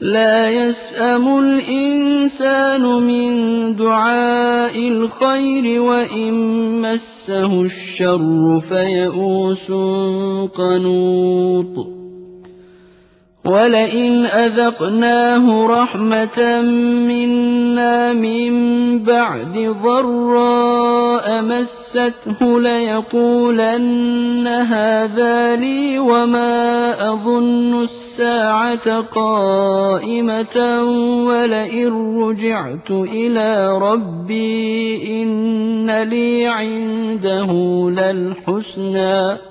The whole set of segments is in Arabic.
لَّا يَسْأَمُ الْإِنسَانُ مِن دُعَاءِ الْخَيْرِ وَإِن مَّسَّهُ الشَّرُّ فَيَئُوسٌ قَنُوطٌ. وَلَئِنْ أَذَقْنَاهُ رَحْمَةً مِّنَّا مِن بَعْدِ ضَرَّاءَ مَسَّتْهُ لَيَقُولَنَّ هَٰذَا لِي وَمَا أَظُنُّ السَّاعَةَ قَائِمَةً وَلَئِن رُّجِعْتُ إِلَىٰ رَبِّي إِنَّ لِي عِندَهُ لَلْحُسْنَىٰ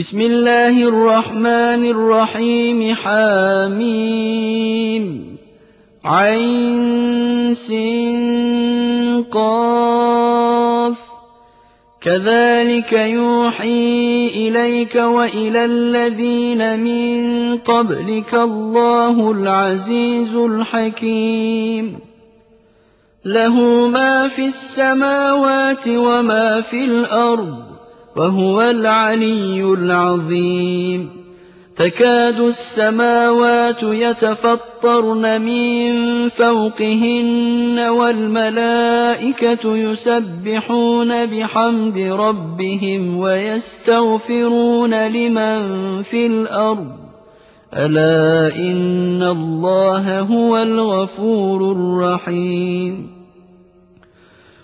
بسم الله الرحمن الرحيم حاميم عين قاف كذلك يوحي إليك وإلى الذين من قبلك الله العزيز الحكيم له ما في السماوات وما في الأرض وَهُوَ الْعَلِيُّ الْعَظِيمُ. تَكَادُ السَّمَاوَاتُ يَتَفَطَّرْنَ مِن فَوْقِهِنَّ وَالْمَلَائِكَةُ يُسَبِّحُونَ بِحَمْدِ رَبِّهِمْ وَيَسْتَغْفِرُونَ لِمَن فِي الْأَرْضِ ۗ. أَلَا إِنَّ اللَّهَ هُوَ الْغَفُورُ الرَّحِيمُ.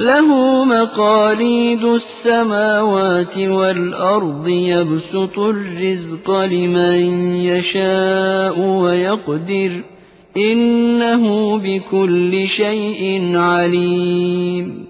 له مقاليد السماوات والأرض يبسط الرزق لمن يشاء ويقدر إنه بكل شيء عليم.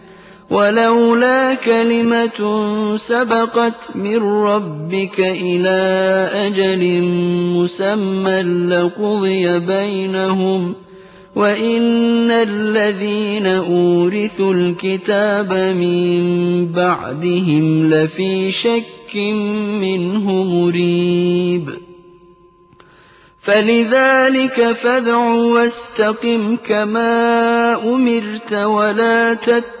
ولولا كلمة سبقت من ربك إلى أجل مسمى لقضي بينهم وإن الذين أورثوا الكتاب من بعدهم لفي شك منه مريب. فلذلك فادع واستقم كما أمرت ولا تتبع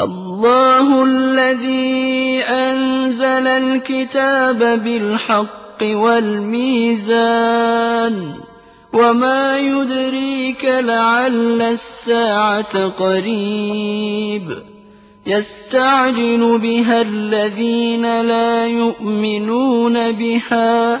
الله الذي أنزل الكتاب بالحق والميزان وما يدريك لعل الساعة قريب يستعجل بها الذين لا يؤمنون بها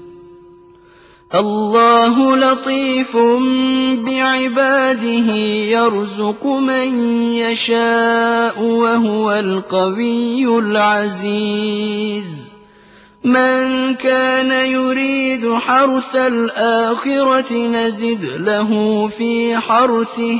الله لطيف بعباده يرزق من يشاء وهو القوي العزيز. من كان يريد حرث الآخرة نزد له في حرثه.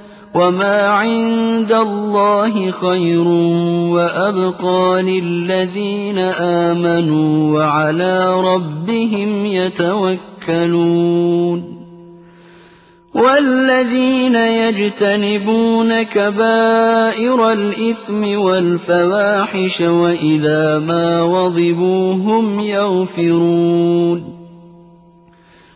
وَمَا عِندَ اللَّهِ خَيْرٌ وَأَبْقَىٰ لِلَّذِينَ آمَنُوا وَعَلَىٰ رَبِّهِمْ يَتَوَكَّلُونَ وَالَّذِينَ يَجْتَنِبُونَ كَبَائِرَ الْإِثْمِ وَالْفَوَاحِشَ وَإِذَا مَا غَضِبُوا هُمْ يَغْفِرُونَ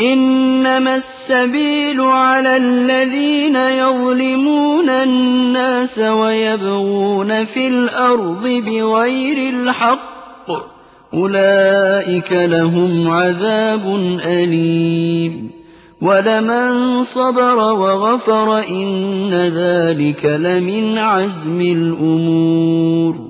إِنَّمَا السَّبِيلُ عَلَى الَّذِينَ يَظْلِمُونَ النَّاسَ وَيَبْغُونَ فِي الْأَرْضِ بِغَيْرِ الْحَقِّ ۚ. أُولَٰئِكَ لَهُمْ عَذَابٌ أَلِيمٌ. وَلَمَن صَبَرَ وَغَفَرَ إِنَّ ذَٰلِكَ لَمِنْ عَزْمِ الْأُمُورِ.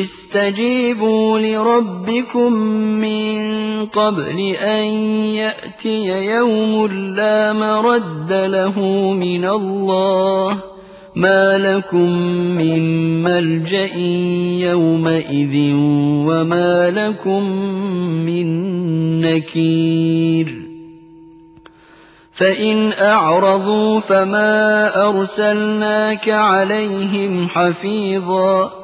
اسْتَجِيبُوا لِرَبِّكُم مِّن قَبْلِ أَن يَأْتِيَ يَوْمٌ لَّا مَرَدَّ لَهُ مِنَ اللَّهِ ۚ مَا لَكُم مِّن مَّلْجَإٍ يَوْمَئِذٍ وَمَا لَكُم مِّن نَّكِيرٍ فَإِنْ أَعْرَضُوا فَمَا أَرْسَلْنَاكَ عَلَيْهِمْ حَفِيظًا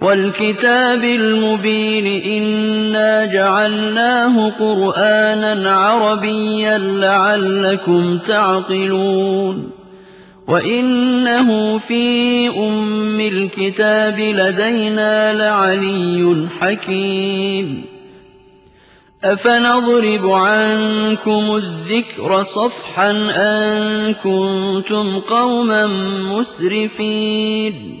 والكتاب المبين إنا جعلناه قرآنا عربيا لعلكم تعقلون وَإِنَّهُ فِي أُمِّ الْكِتَابِ لَدَيْنَا لَعَلِيٌّ حَكِيمٌ أَفَنَضْرِبُ عَنكُمُ الذِّكْرَ صَفْحًا أَن كُنتُمْ قَوْمًا مُّسْرِفِينَ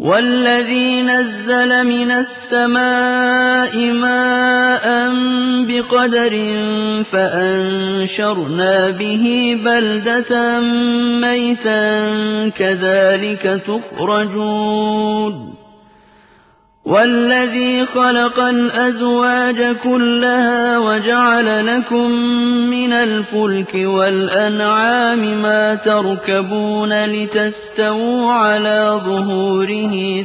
وَالَّذِي نَزَّلَ مِنَ السَّمَاءِ مَاءً بِقَدَرٍ فَأَنشَرْنَا بِهِ بَلْدَةً مَّيْتًا ۚ كَذَٰلِكَ تُخْرَجُونَ. وَالَّذِي خَلَقَ الْأَزْوَاجَ كُلَّهَا وَجَعَلَ لَكُم مِّنَ الْفُلْكِ وَالْأَنْعَامِ مَا تَرْكَبُونَ لِتَسْتَوُوا عَلَىٰ ظُهُورِهِ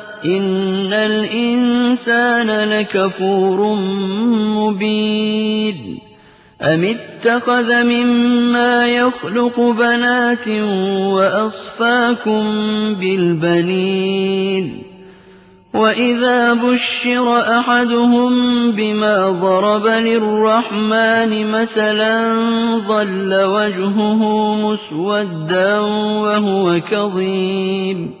إِنَّ الْإِنسَانَ لَكَفُورٌ مُّبِينٌ أَمِ اتَّخَذَ مِمَّا يَخْلُقُ بَنَاتٍ وَأَصْفَاكُم بِالْبَنِينَ وَإِذَا بُشِّرَ أَحَدُهُم بِمَا ضَرَبَ لِلرَّحْمَٰنِ مَثَلًا ظَلَّ وَجْهُهُ مُسْوَدًّا وَهُوَ كَظِيمٌ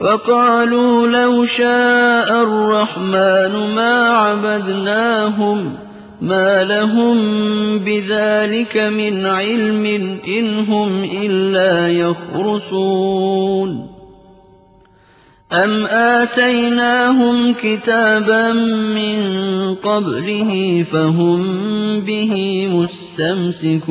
وَقَالُوا لَوْ شَاءَ الرَّحْمَٰنُ مَا عَبَدْنَاهُم ۗ مَّا لَهُم بِذَٰلِكَ مِنْ عِلْمٍ ۖ إِنْ هُمْ إِلَّا يَخْرُصُونَ. أَمْ آتَيْنَاهُمْ كِتَابًا مِّن قَبْلِهِ فَهُم بِهِ مُسْتَمْسِكُونَ.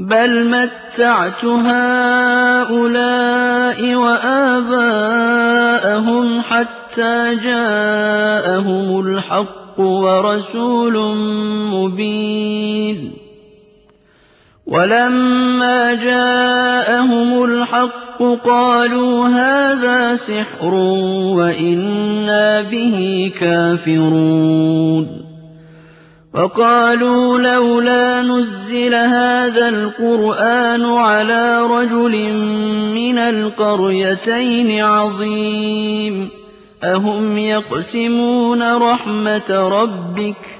بَلْ مَتَّعْتُ هَٰؤُلَاءِ وَآبَاءَهُمْ حَتَّىٰ جَاءَهُمُ الْحَقُّ وَرَسُولٌ مُّبِينٌ وَلَمَّا جَاءَهُمُ الْحَقُّ قَالُوا هَٰذَا سِحْرٌ وَإِنَّا بِهِ كَافِرُونَ وَقَالُوا لَوْلَا نُزِّلَ هَٰذَا الْقُرْآنُ عَلَىٰ رَجُلٍ مِّنَ الْقَرْيَتَيْنِ عَظِيمٍ. أَهُمْ يَقْسِمُونَ رَحْمَتَ رَبِّكَ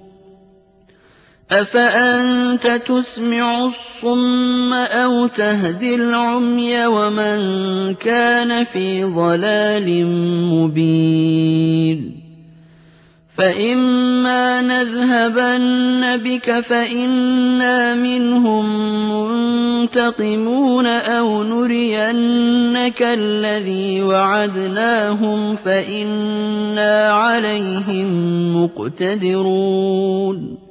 أَفَأَنتَ تُسْمِعُ الصُّمَّ أَوْ تَهْدِي الْعُمْيَ وَمَن كَانَ فِي ضَلَالٍ مُّبِينٍ؟ فَإِمَّا نَذْهَبَنَّ بِكَ فَإِنَّا مِنْهُم مُّنتَقِمُونَ أَوْ نُرِيَنَّكَ الَّذِي وَعَدْنَاهُمْ فَإِنَّا عَلَيْهِم مُّقْتَدِرُونَ.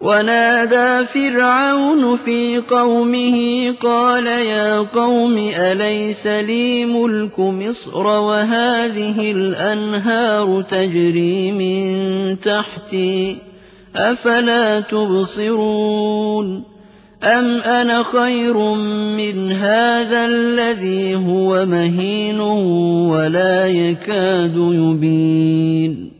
وَنَادَىٰ فِرْعَوْنُ فِي قَوْمِهِ قَالَ يَا قَوْمِ أَلَيْسَ لِي مُلْكُ مِصْرَ وَهَٰذِهِ الْأَنْهَارُ تَجْرِي مِن تَحْتِي ۖ أَفَلَا تُبْصِرُونَ أَمْ أَنَا خَيْرٌ مِّنْ هَٰذَا الَّذِي هُوَ مَهِينٌ وَلَا يَكَادُ يُبِينُ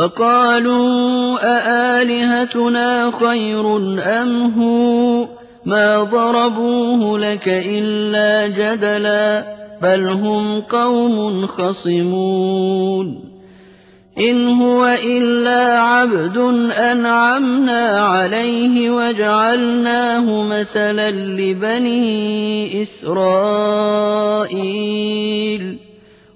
فَقَالُوا أَآلِهَتُنَا خَيْرٌ أَمْ هُوَ ۚ مَا ضَرَبُوهُ لَكَ إِلَّا جَدَلًا ۚ بَلْ هُمْ قَوْمٌ خَصِمُونَ إِنْ هُوَ إِلَّا عَبْدٌ أَنْعَمْنَا عَلَيْهِ وَجَعَلْنَاهُ مَثَلًا لِّبَنِي إِسْرَائِيلَ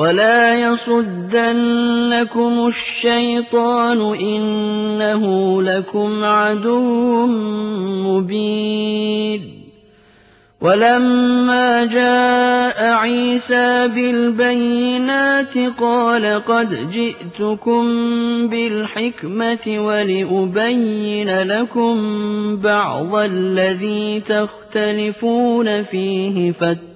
وَلَا يَصُدَّنَّكُمُ الشَّيْطَانُ ۖ إِنَّهُ لَكُمْ عَدُوٌّ مُّبِينٌ وَلَمَّا جَاءَ عِيسَىٰ بِالْبَيِّنَاتِ قَالَ قَدْ جِئْتُكُم بِالْحِكْمَةِ وَلِأُبَيِّنَ لَكُم بَعْضَ الَّذِي تَخْتَلِفُونَ فِيهِ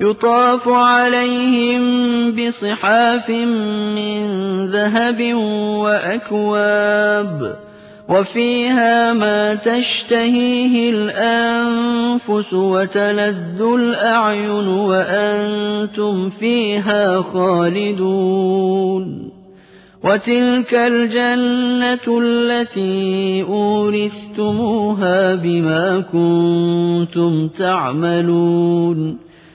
يُطَافُ عَلَيْهِم بِصِحَافٍ مِّن ذَهَبٍ وَأَكْوَابٍ وَفِيهَا مَا تَشْتَهِيهِ الْأَنفُسُ وَتَلَذُّ الْأَعْيُنُ وَأَنتُمْ فِيهَا خَالِدُونَ وَتِلْكَ الْجَنَّةُ الَّتِي أُورِثْتُمُوهَا بِمَا كُنتُمْ تَعْمَلُونَ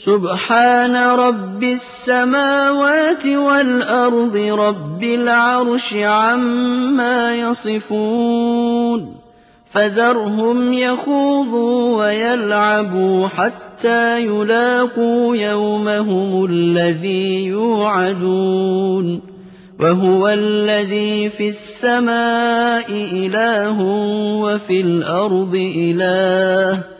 سُبْحَانَ رَبِّ السَّمَاوَاتِ وَالْأَرْضِ رَبِّ الْعَرْشِ عَمَّا يَصِفُونَ فَذَرْهُمْ يَخُوضُوا وَيَلْعَبُوا حَتَّىٰ يُلَاقُوا يَوْمَهُمُ الَّذِي يُوعَدُونَ وَهُوَ الَّذِي فِي السَّمَاءِ إِلَٰهٌ وَفِي الْأَرْضِ إِلَٰهٌ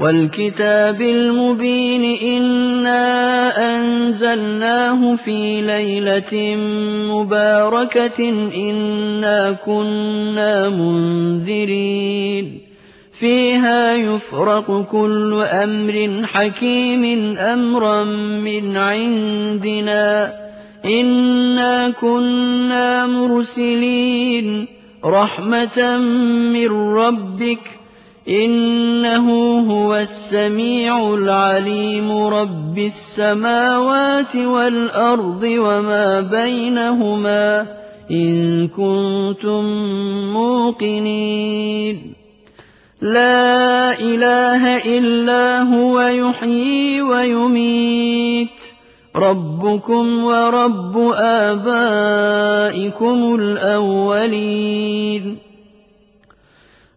وَالْكِتَابِ الْمُبِينِ إِنَّا أَنزَلْنَاهُ فِي لَيْلَةٍ مُّبَارَكَةٍ إِنَّا كُنَّا مُنذِرِينَ. فِيهَا يُفْرَقُ كُلُّ أَمْرٍ حَكِيمٍ أَمْرًا مِّنْ عِندِنَا. إِنَّا كُنَّا مُرْسِلِينَ رَحْمَةً مِّن رَّبِّكَ إِنَّهُ هُوَ السَّمِيعُ الْعَلِيمُ رَبِّ السَّمَاوَاتِ وَالْأَرْضِ وَمَا بَيْنَهُمَا إِن كُنتُم مُّوقِنِينَ. لَا إِلَٰهَ إِلَّا هُوَ يُحْيِي وَيُمِيتُ. رَبُّكُمْ وَرَبُّ آبَائِكُمُ الْأَوَّلِينَ.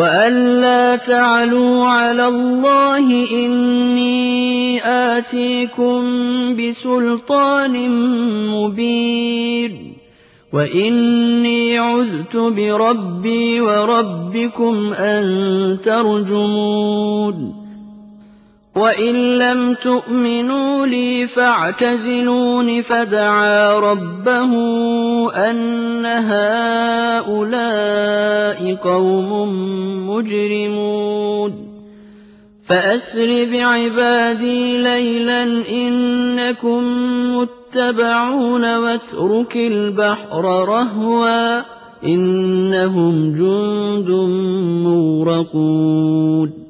وَأَن لَّا تَعْلُوا عَلَى اللَّهِ إِنِّي آتِيكُم بِسُلْطَانٍ مُّبِينٍ وَإِنِّي عُذْتُ بِرَبِّي وَرَبِّكُمْ أَن تَرْجُمُونِ وَإِن لَّمْ تُؤْمِنُوا لِي فَاعْتَزِلُونِ فَدَعَا رَبَّهُ أَنَّ هَٰؤُلَاءِ قَوْمٌ مُّجْرِمُونَ فَأَسْرِ بِعِبَادِي لَيْلًا إِنَّكُم مُّتَّبَعُونَ وَاتْرُكِ الْبَحْرَ رَهْوًا ۖ إِنَّهُمْ جُندٌ مُّغْرَقُونَ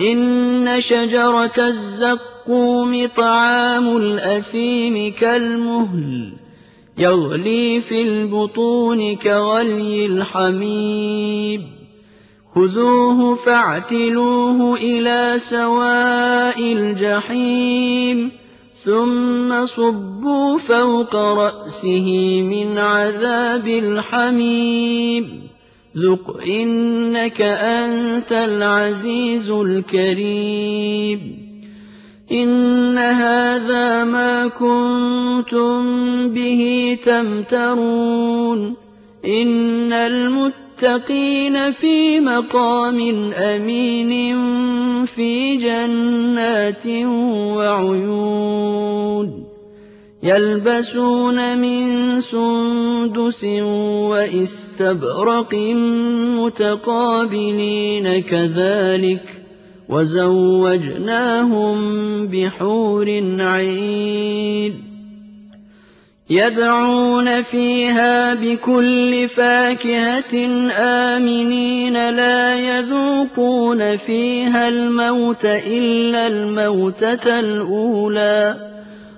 إِنَّ شَجَرَتَ الزَّقُّومِ طَعَامُ الْأَثِيمِ كَالْمُهْلِ يَغْلِي فِي الْبُطُونِ كَغَلْيِ الْحَمِيمِ خُذُوهُ فَاعْتِلُوهُ إِلَىٰ سَوَاءِ الْجَحِيمِ ثُمَّ صُبُّوا فَوْقَ رَأْسِهِ مِنْ عَذَابِ الْحَمِيمِ ذُقْ إِنَّكَ أَنتَ الْعَزِيزُ الْكَرِيمُ إِنَّ هَٰذَا مَا كُنتُم بِهِ تَمْتَرُونَ إِنَّ الْمُتَّقِينَ فِي مَقَامٍ أَمِينٍ فِي جَنَّاتٍ وَعُيُونٍ يَلْبَسُونَ مِن سُندُسٍ وَإِسْتَبْرَقٍ مُّتَقَابِلِينَ كَذَٰلِكَ وَزَوَّجْنَاهُم بِحُورٍ عِينٍ يَدْعُونَ فِيهَا بِكُلِّ فَاكِهَةٍ آمِنِينَ لَا يَذُوقُونَ فِيهَا الْمَوْتَ إِلَّا الْمَوْتَةَ الْأُولَىٰ ۖ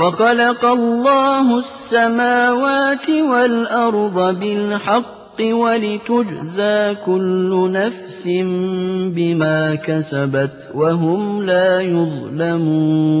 وَخَلَقَ اللَّهُ السَّمَاوَاتِ وَالْأَرْضَ بِالْحَقِّ وَلِتُجْزَىٰ كُلُّ نَفْسٍ بِمَا كَسَبَتْ وَهُمْ لَا يُظْلَمُونَ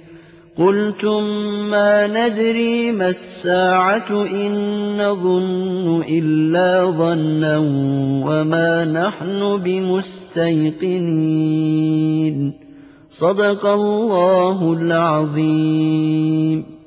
قُلْتُم مَّا نَدْرِي مَا السَّاعَةُ إِن نَّظُنُّ إِلَّا ظَنًّا وَمَا نَحْنُ بِمُسْتَيْقِنِينَ. صَدَقَ اللَّهُ الْعَظِيمُ.